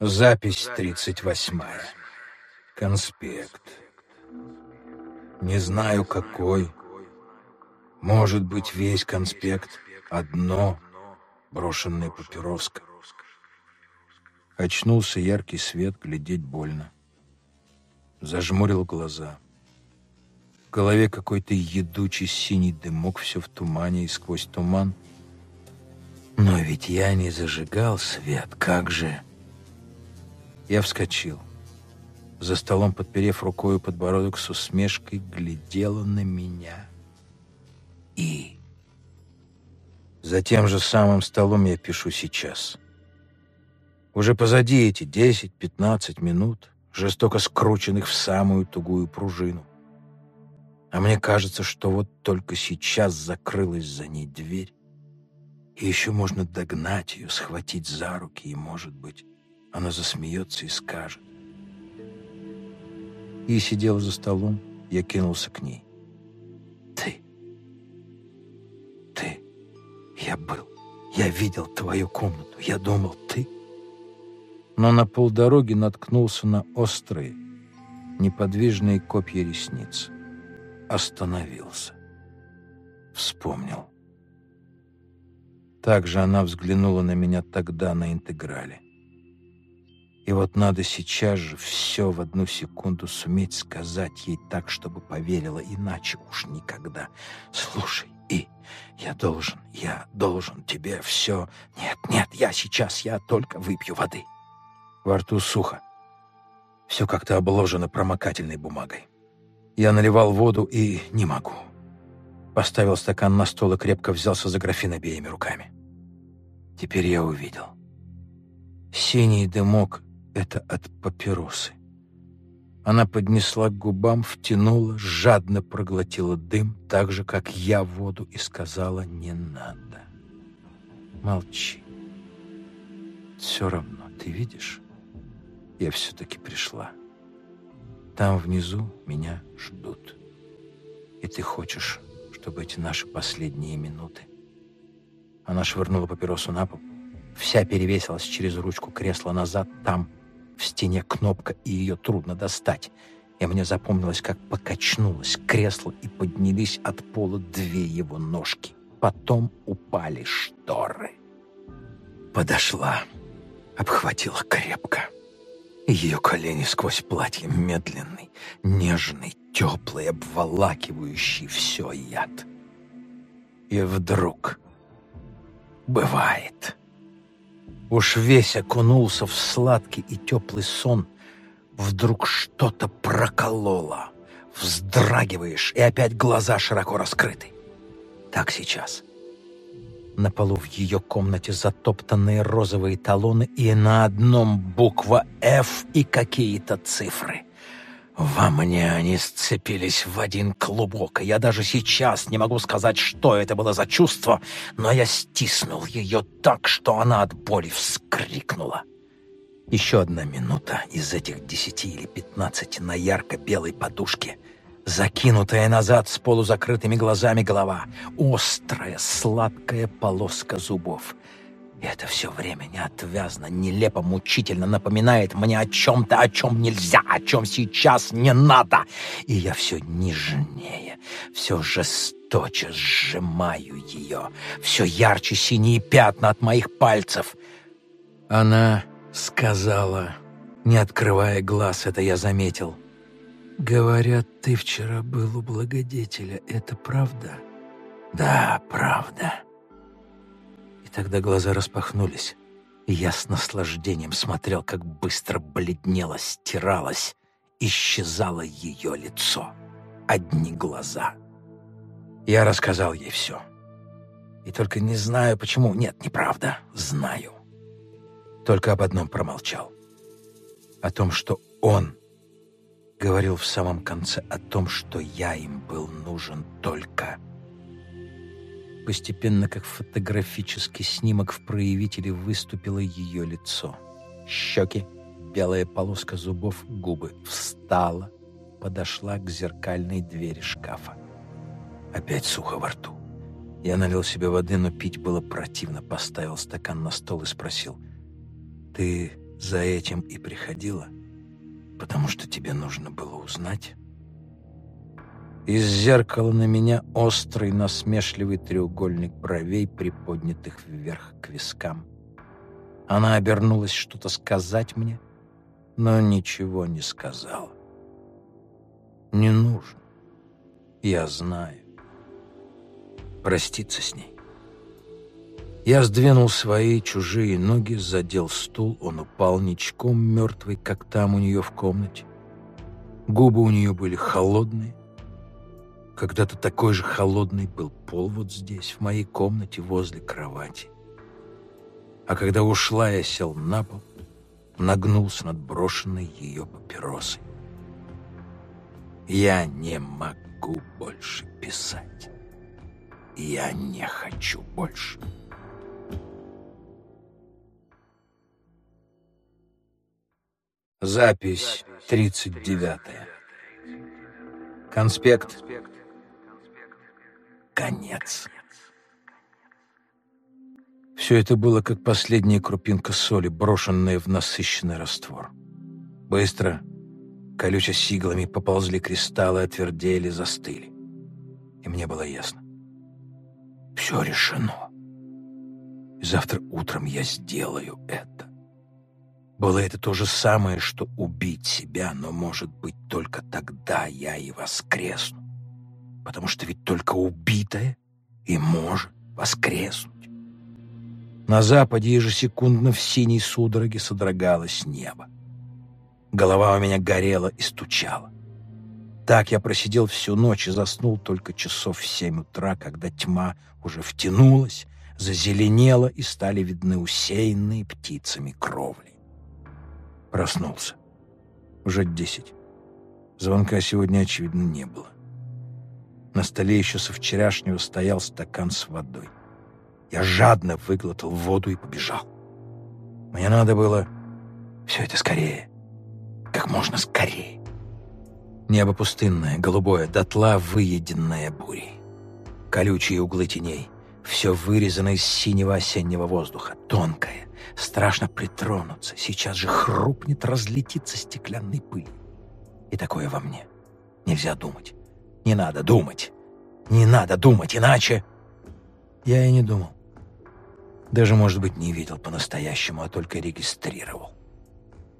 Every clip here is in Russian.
Запись 38. Конспект. Не знаю, какой. Может быть, весь конспект. Одно. Брошенная папироска. Очнулся яркий свет, глядеть больно. Зажмурил глаза. В голове какой-то едучий синий дымок, все в тумане, и сквозь туман. Но ведь я не зажигал свет, как же... Я вскочил. За столом, подперев рукою подбородок с усмешкой, глядела на меня. И... За тем же самым столом я пишу сейчас. Уже позади эти 10-15 минут, жестоко скрученных в самую тугую пружину. А мне кажется, что вот только сейчас закрылась за ней дверь, и еще можно догнать ее, схватить за руки и, может быть, она засмеется и скажет. И сидела за столом, я кинулся к ней. Ты, ты, я был, я видел твою комнату, я думал, ты. Но на полдороги наткнулся на острые, неподвижные копья ресниц. Остановился. Вспомнил. Так же она взглянула на меня тогда на интеграле. И вот надо сейчас же все в одну секунду суметь сказать ей так, чтобы поверила, иначе уж никогда. Слушай, и я должен, я должен тебе все... Нет, нет, я сейчас, я только выпью воды. Во рту сухо. Все как-то обложено промокательной бумагой. Я наливал воду и не могу. Поставил стакан на стол и крепко взялся за графин обеими руками. Теперь я увидел. Синий дымок это от папиросы. Она поднесла к губам, втянула, жадно проглотила дым, так же, как я воду, и сказала «не надо». Молчи. Все равно, ты видишь, я все-таки пришла. Там внизу меня ждут. И ты хочешь, чтобы эти наши последние минуты... Она швырнула папиросу на пол, вся перевесилась через ручку кресла назад, там в стене кнопка, и ее трудно достать. И мне запомнилось, как покачнулось кресло, и поднялись от пола две его ножки. Потом упали шторы. Подошла, обхватила крепко. Ее колени сквозь платье медленный, нежный, теплый, обволакивающий все яд. И вдруг бывает... Уж весь окунулся в сладкий и теплый сон. Вдруг что-то прокололо. Вздрагиваешь, и опять глаза широко раскрыты. Так сейчас. На полу в ее комнате затоптанные розовые талоны и на одном буква «Ф» и какие-то цифры. Во мне они сцепились в один клубок, и я даже сейчас не могу сказать, что это было за чувство, но я стиснул ее так, что она от боли вскрикнула. Еще одна минута из этих десяти или пятнадцати на ярко-белой подушке, закинутая назад с полузакрытыми глазами голова, острая, сладкая полоска зубов — и это все время неотвязно, нелепо, мучительно напоминает мне о чем-то, о чем нельзя, о чем сейчас не надо. И я все нежнее, все жесточе сжимаю ее, все ярче синие пятна от моих пальцев. Она сказала, не открывая глаз, это я заметил. «Говорят, ты вчера был у благодетеля. Это правда?» «Да, правда». Тогда глаза распахнулись, я с наслаждением смотрел, как быстро бледнело, стиралось, исчезало ее лицо. Одни глаза. Я рассказал ей все. И только не знаю, почему... Нет, неправда. Знаю. Только об одном промолчал. О том, что он говорил в самом конце о том, что я им был нужен только Постепенно, как фотографический снимок в проявителе, выступило ее лицо. Щеки, белая полоска зубов, губы. Встала, подошла к зеркальной двери шкафа. Опять сухо во рту. Я налил себе воды, но пить было противно. Поставил стакан на стол и спросил. «Ты за этим и приходила, потому что тебе нужно было узнать. Из зеркала на меня острый насмешливый треугольник бровей, приподнятых вверх к вискам. Она обернулась что-то сказать мне, но ничего не сказала. Не нужно. Я знаю. Проститься с ней. Я сдвинул свои чужие ноги, задел стул, он упал ничком мертвый, как там у нее в комнате. Губы у нее были холодные, когда-то такой же холодный был пол вот здесь, в моей комнате возле кровати. А когда ушла, я сел на пол, нагнулся над брошенной ее папиросой. Я не могу больше писать. Я не хочу больше. Запись 39. Конспект конец. Все это было как последняя крупинка соли, брошенная в насыщенный раствор. Быстро, колюче с иглами, поползли кристаллы, отвердели, застыли. И мне было ясно. Все решено. И завтра утром я сделаю это. Было это то же самое, что убить себя, но, может быть, только тогда я и воскресну потому что ведь только убитое и может воскреснуть. На западе ежесекундно в синей судороге содрогалось небо. Голова у меня горела и стучала. Так я просидел всю ночь и заснул только часов в семь утра, когда тьма уже втянулась, зазеленела и стали видны усеянные птицами кровли. Проснулся. Уже десять. Звонка сегодня, очевидно, не было. На столе еще со вчерашнего стоял стакан с водой. Я жадно выглотал воду и побежал. Мне надо было все это скорее, как можно скорее. Небо пустынное, голубое, дотла выеденное бурей. Колючие углы теней, все вырезано из синего осеннего воздуха, тонкое, страшно притронуться, сейчас же хрупнет, разлетится стеклянной пыль. И такое во мне. Нельзя думать. Не надо думать. Не надо думать, иначе... Я и не думал. Даже, может быть, не видел по-настоящему, а только регистрировал.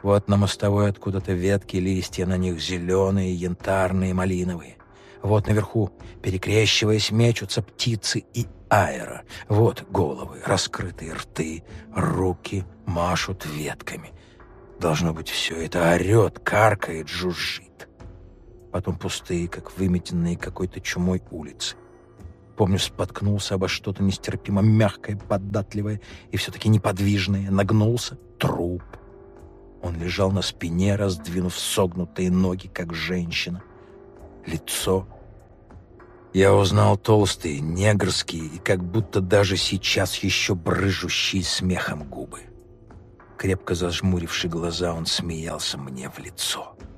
Вот на мостовой откуда-то ветки, листья на них зеленые, янтарные, малиновые. Вот наверху, перекрещиваясь, мечутся птицы и аэро. Вот головы, раскрытые рты, руки машут ветками. Должно быть, все это орет, каркает, жужжит потом пустые, как выметенные какой-то чумой улицы. Помню, споткнулся обо что-то нестерпимо мягкое, податливое и все-таки неподвижное, нагнулся — труп. Он лежал на спине, раздвинув согнутые ноги, как женщина. Лицо. Я узнал толстые, негрские и как будто даже сейчас еще брыжущие смехом губы. Крепко зажмуривши глаза, он смеялся мне в лицо. —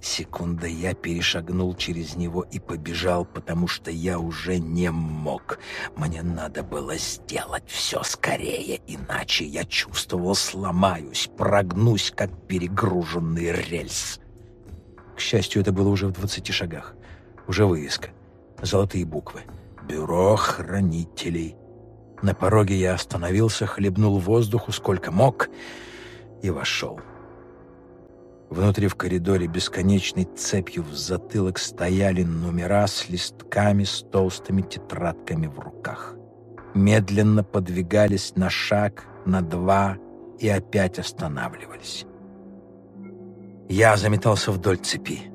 Секунда я перешагнул через него и побежал, потому что я уже не мог. Мне надо было сделать все скорее, иначе я чувствовал сломаюсь, прогнусь, как перегруженный рельс. К счастью, это было уже в двадцати шагах. Уже вывеска. Золотые буквы. «Бюро хранителей». На пороге я остановился, хлебнул воздуху сколько мог и вошел. Внутри в коридоре бесконечной цепью в затылок стояли номера с листками с толстыми тетрадками в руках. Медленно подвигались на шаг, на два и опять останавливались. Я заметался вдоль цепи.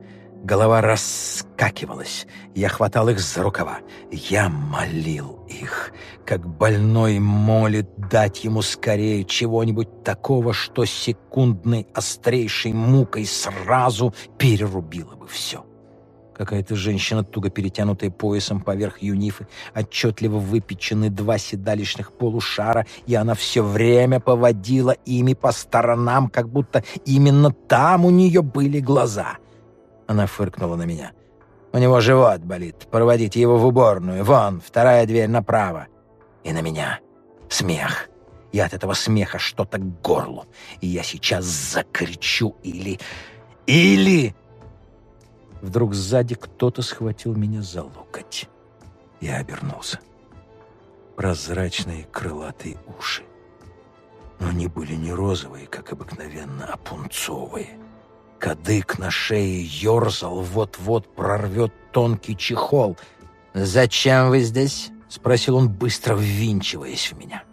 Голова раскакивалась. Я хватал их за рукава. Я молил их, как больной молит дать ему скорее чего-нибудь такого, что секундной острейшей мукой сразу перерубило бы все. Какая-то женщина, туго перетянутая поясом поверх юнифы, отчетливо выпечены два седалищных полушара, и она все время поводила ими по сторонам, как будто именно там у нее были глаза — она фыркнула на меня. «У него живот болит. Проводите его в уборную. Вон, вторая дверь направо». И на меня. Смех. и от этого смеха что-то к горлу. И я сейчас закричу или... Или... Вдруг сзади кто-то схватил меня за локоть. Я обернулся. Прозрачные крылатые уши. Но они были не розовые, как обыкновенно, а пунцовые. Кадык на шее ерзал, вот-вот прорвет тонкий чехол. «Зачем вы здесь?» — спросил он, быстро ввинчиваясь в меня.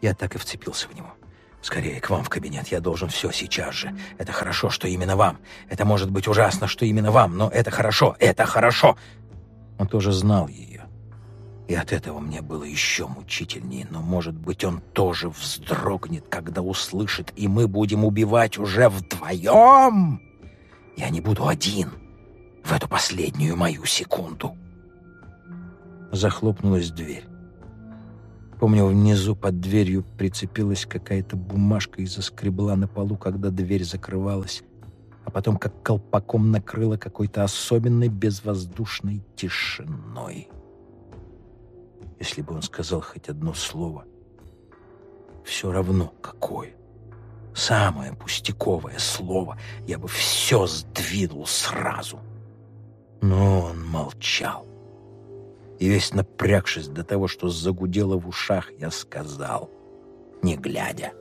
Я так и вцепился в него. «Скорее к вам в кабинет, я должен все сейчас же. Это хорошо, что именно вам. Это может быть ужасно, что именно вам, но это хорошо, это хорошо!» Он тоже знал ее. И от этого мне было еще мучительнее, но, может быть, он тоже вздрогнет, когда услышит, и мы будем убивать уже вдвоем. Я не буду один в эту последнюю мою секунду. Захлопнулась дверь. Помню, внизу под дверью прицепилась какая-то бумажка и заскребла на полу, когда дверь закрывалась, а потом как колпаком накрыла какой-то особенной безвоздушной тишиной если бы он сказал хоть одно слово. Все равно какое. Самое пустяковое слово. Я бы все сдвинул сразу. Но он молчал. И весь напрягшись до того, что загудело в ушах, я сказал, не глядя.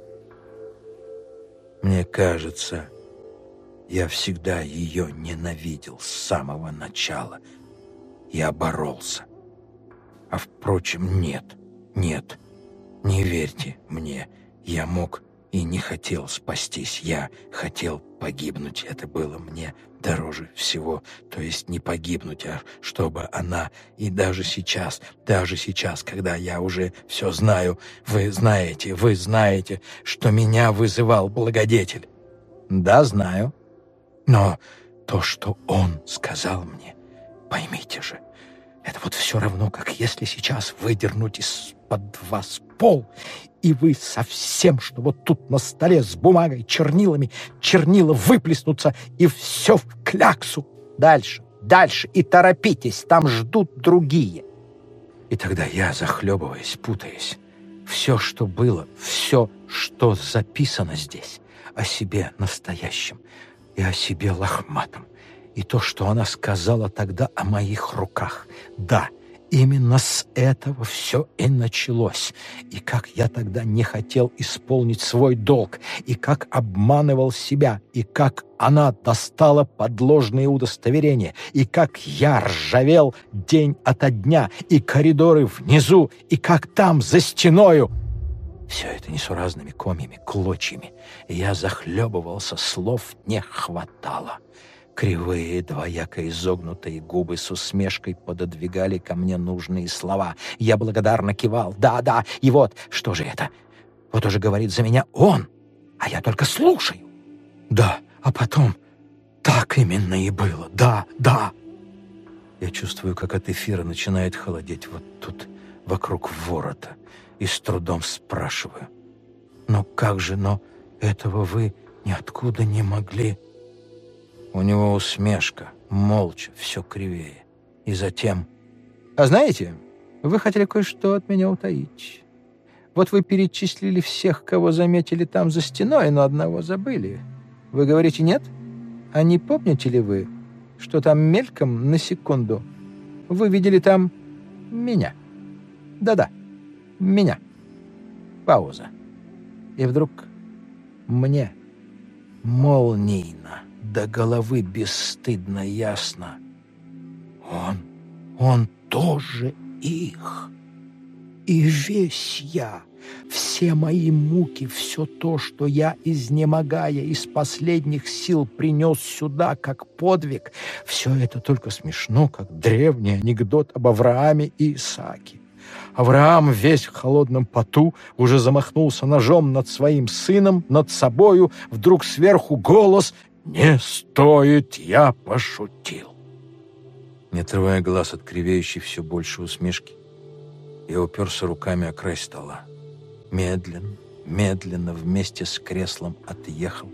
Мне кажется, я всегда ее ненавидел с самого начала. Я боролся. А впрочем, нет, нет, не верьте мне. Я мог и не хотел спастись. Я хотел погибнуть. Это было мне дороже всего. То есть не погибнуть, а чтобы она... И даже сейчас, даже сейчас, когда я уже все знаю, вы знаете, вы знаете, что меня вызывал благодетель. Да, знаю. Но то, что он сказал мне, поймите же, это вот все равно, как если сейчас выдернуть из-под вас пол, и вы совсем, что вот тут на столе с бумагой, чернилами, чернила выплеснутся, и все в кляксу. Дальше, дальше, и торопитесь, там ждут другие. И тогда я, захлебываясь, путаясь, все, что было, все, что записано здесь, о себе настоящем и о себе лохматом, и то, что она сказала тогда о моих руках. Да, именно с этого все и началось. И как я тогда не хотел исполнить свой долг, и как обманывал себя, и как она достала подложные удостоверения, и как я ржавел день ото дня, и коридоры внизу, и как там, за стеною, все это несуразными комьями, клочьями. Я захлебывался, слов не хватало. Кривые, двояко изогнутые губы с усмешкой пододвигали ко мне нужные слова. Я благодарно кивал. «Да, да, и вот, что же это? Вот уже говорит за меня он, а я только слушаю». «Да, а потом так именно и было. Да, да». Я чувствую, как от эфира начинает холодеть вот тут, вокруг ворота, и с трудом спрашиваю. «Но как же, но этого вы ниоткуда не могли...» У него усмешка, молча, все кривее. И затем... «А знаете, вы хотели кое-что от меня утаить. Вот вы перечислили всех, кого заметили там за стеной, но одного забыли. Вы говорите нет? А не помните ли вы, что там мельком на секунду вы видели там меня? Да-да, меня. Пауза. И вдруг мне молнийно до головы бесстыдно ясно. Он, он тоже их. И весь я, все мои муки, все то, что я, изнемогая из последних сил, принес сюда как подвиг, все это только смешно, как древний анекдот об Аврааме и Исааке. Авраам весь в холодном поту уже замахнулся ножом над своим сыном, над собою, вдруг сверху голос «Не стоит, я пошутил!» Не отрывая глаз от кривеющей все больше усмешки, я уперся руками о край стола. Медленно, медленно вместе с креслом отъехал,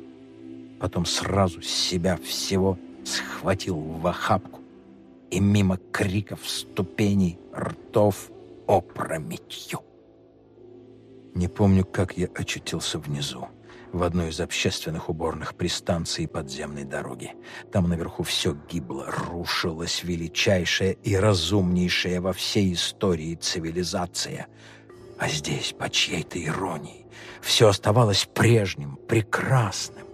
потом сразу себя всего схватил в охапку и мимо криков, ступеней, ртов опрометью. Не помню, как я очутился внизу, в одной из общественных уборных пристанций подземной дороги. Там наверху все гибло, рушилась величайшая и разумнейшая во всей истории цивилизация. А здесь, по чьей-то иронии, все оставалось прежним, прекрасным.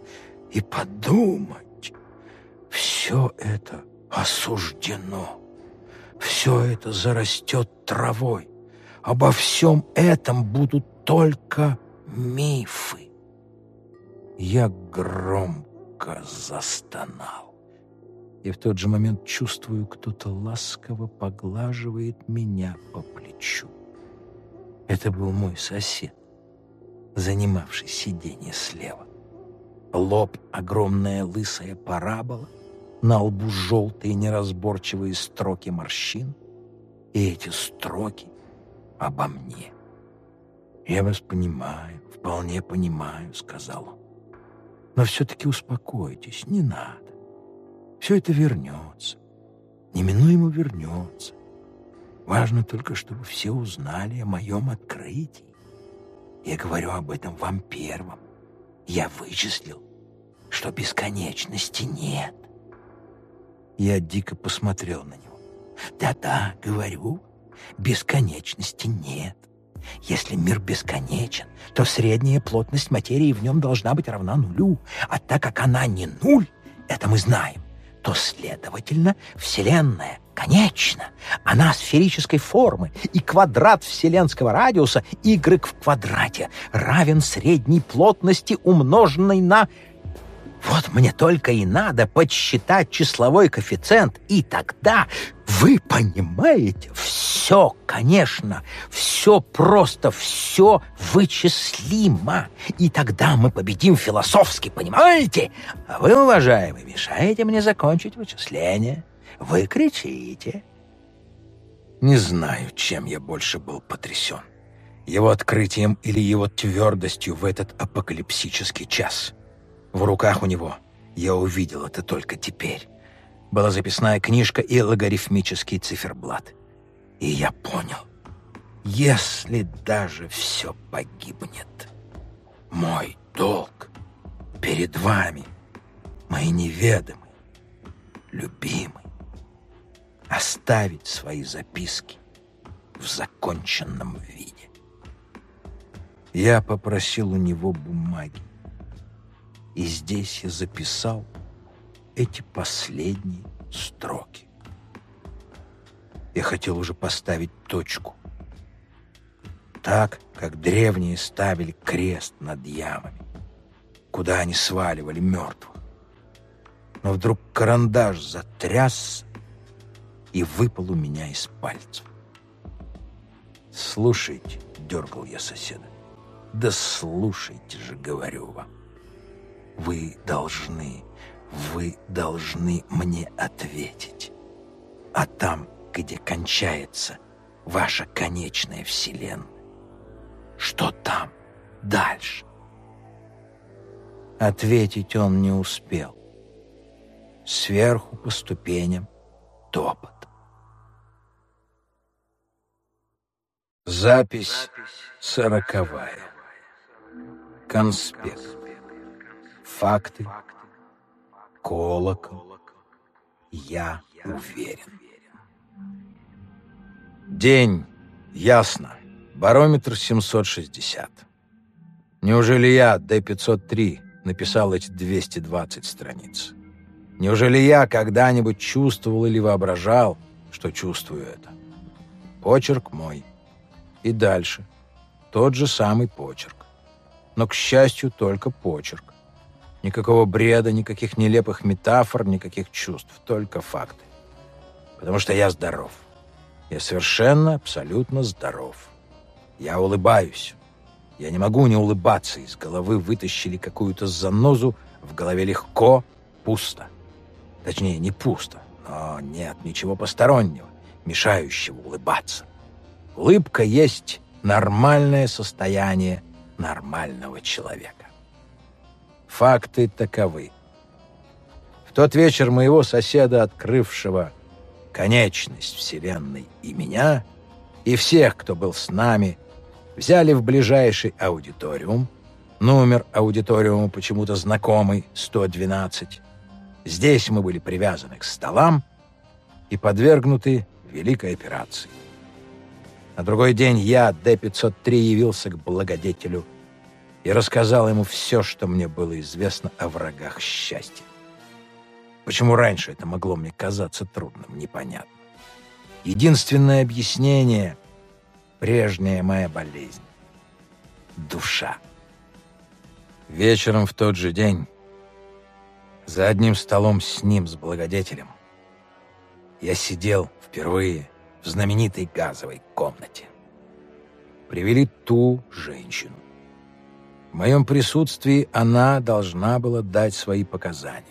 И подумать, все это осуждено, все это зарастет травой. Обо всем этом будут только мифы. Я громко застонал. И в тот же момент чувствую, кто-то ласково поглаживает меня по плечу. Это был мой сосед, занимавший сиденье слева. Лоб — огромная лысая парабола, на лбу желтые неразборчивые строки морщин, и эти строки обо мне. «Я вас понимаю, вполне понимаю», — сказал он. «Но все-таки успокойтесь, не надо. Все это вернется, неминуемо вернется. Важно только, чтобы все узнали о моем открытии. Я говорю об этом вам первым. Я вычислил, что бесконечности нет». Я дико посмотрел на него. «Да-да, говорю, бесконечности нет. Если мир бесконечен, то средняя плотность материи в нем должна быть равна нулю, а так как она не нуль, это мы знаем, то, следовательно, Вселенная конечна. Она сферической формы, и квадрат вселенского радиуса, y в квадрате, равен средней плотности, умноженной на вот мне только и надо подсчитать числовой коэффициент, и тогда, вы понимаете, все, конечно, все просто, все вычислимо. И тогда мы победим философски, понимаете? А вы, уважаемый, мешаете мне закончить вычисление. Вы кричите. Не знаю, чем я больше был потрясен. Его открытием или его твердостью в этот апокалипсический час. В руках у него, я увидел это только теперь, была записная книжка и логарифмический циферблат. И я понял, если даже все погибнет, мой долг перед вами, мои неведомый, любимый, оставить свои записки в законченном виде. Я попросил у него бумаги и здесь я записал эти последние строки. Я хотел уже поставить точку. Так, как древние ставили крест над ямами, куда они сваливали мертвых. Но вдруг карандаш затрясся и выпал у меня из пальцев. «Слушайте», — дергал я соседа, — «да слушайте же, говорю вам». Вы должны, вы должны мне ответить. А там, где кончается ваша конечная вселенная, что там дальше? Ответить он не успел. Сверху по ступеням топот. Запись сороковая. Конспект факты, колокол. Я уверен. День. Ясно. Барометр 760. Неужели я, Д-503, написал эти 220 страниц? Неужели я когда-нибудь чувствовал или воображал, что чувствую это? Почерк мой. И дальше. Тот же самый почерк. Но, к счастью, только почерк. Никакого бреда, никаких нелепых метафор, никаких чувств, только факты. Потому что я здоров. Я совершенно, абсолютно здоров. Я улыбаюсь. Я не могу не улыбаться. Из головы вытащили какую-то занозу, в голове легко, пусто. Точнее, не пусто, но нет ничего постороннего, мешающего улыбаться. Улыбка есть нормальное состояние нормального человека. Факты таковы. В тот вечер моего соседа, открывшего конечность Вселенной и меня, и всех, кто был с нами, Взяли в ближайший аудиториум. Номер аудиториума почему-то знакомый, 112. Здесь мы были привязаны к столам и подвергнуты великой операции. На другой день я, Д-503, явился к благодетелю и рассказал ему все, что мне было известно о врагах счастья. Почему раньше это могло мне казаться трудным, непонятно. Единственное объяснение — прежняя моя болезнь. Душа. Вечером в тот же день, за одним столом с ним, с благодетелем, я сидел впервые в знаменитой газовой комнате. Привели ту женщину. Моем присутствии она должна была дать свои показания.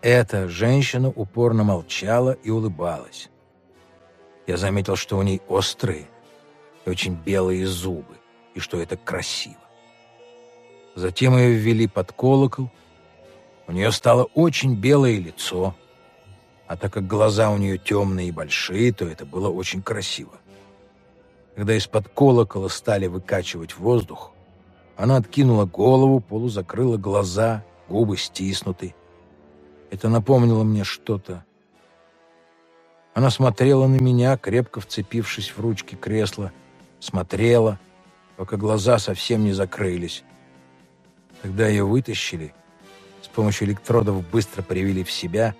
Эта женщина упорно молчала и улыбалась. Я заметил, что у ней острые и очень белые зубы, и что это красиво. Затем ее ввели под колокол. У нее стало очень белое лицо, а так как глаза у нее темные и большие, то это было очень красиво. Когда из-под колокола стали выкачивать воздух, она откинула голову, полузакрыла глаза, губы стиснуты. Это напомнило мне что-то. Она смотрела на меня, крепко вцепившись в ручки кресла, смотрела, пока глаза совсем не закрылись. Когда ее вытащили, с помощью электродов быстро привели в себя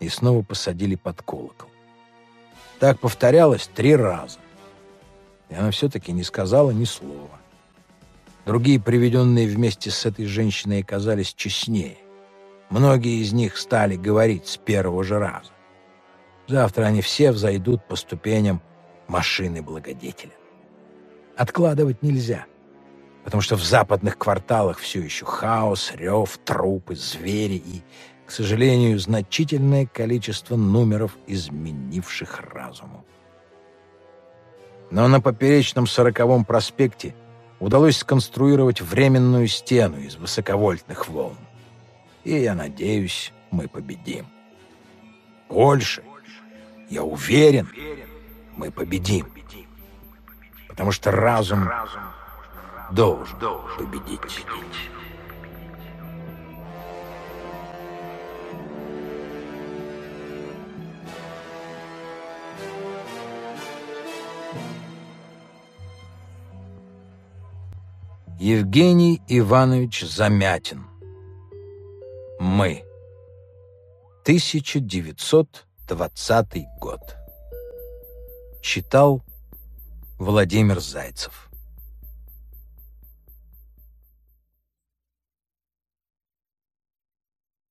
и снова посадили под колокол. Так повторялось три раза. И она все-таки не сказала ни слова. Другие, приведенные вместе с этой женщиной, оказались честнее. Многие из них стали говорить с первого же раза. Завтра они все взойдут по ступеням машины благодетеля. Откладывать нельзя, потому что в западных кварталах все еще хаос, рев, трупы, звери и, к сожалению, значительное количество номеров, изменивших разуму. Но на поперечном сороковом проспекте удалось сконструировать временную стену из высоковольтных волн. И, я надеюсь, мы победим. Больше, я уверен, мы победим. Потому что разум должен победить. Евгений Иванович Замятин. Мы. 1920 год. Читал Владимир Зайцев.